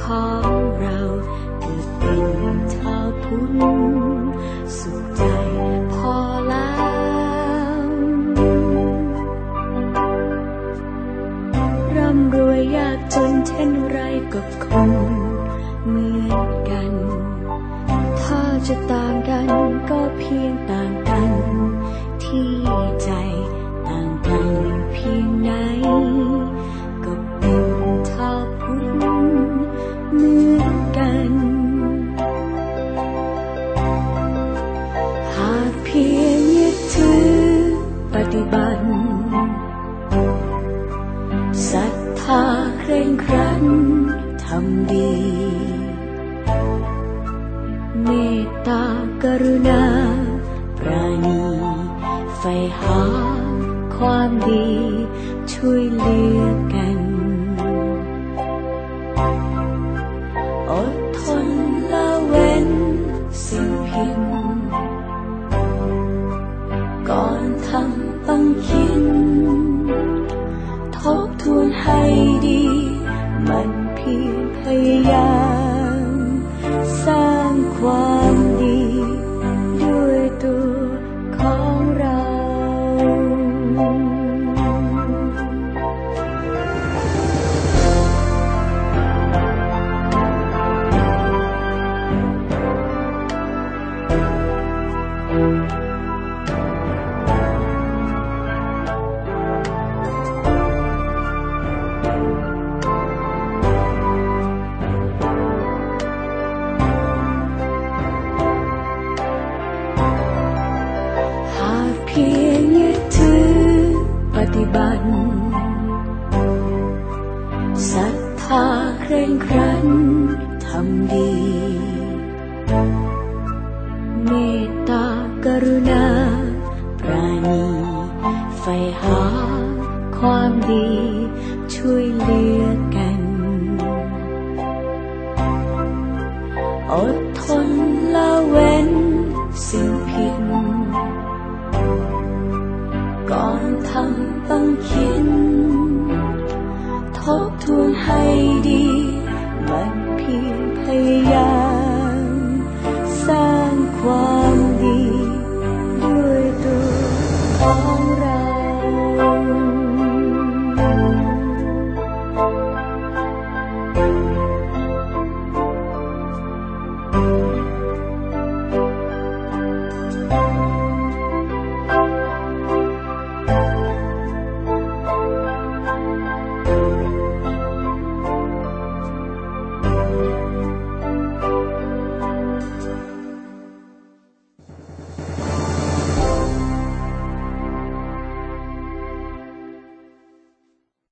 ของเราเกิดเป็นชาวพุทธสุขใจพอแล้ว ร่ำรวยยากจนเช่นไรก็คงเหมือนกัน ถ้าจะตาง พียงยึดถือปฏิบัติศรัทธาเคร่งครันทำดี เมตตากรุณา ปราณีใฝ่หาความดี ช่วยเหลือกัน ทำต้องคิด ทบทวนให้ดี ฏิบัติศรัทธาเคร่งครันทำดี เมตตากรุณา ปราณีใฝ่หาความดี ช่วยเหลือกันอด ทำต้องคิด ทบทวนให้ดี มันเพียงพยายามสร้างความ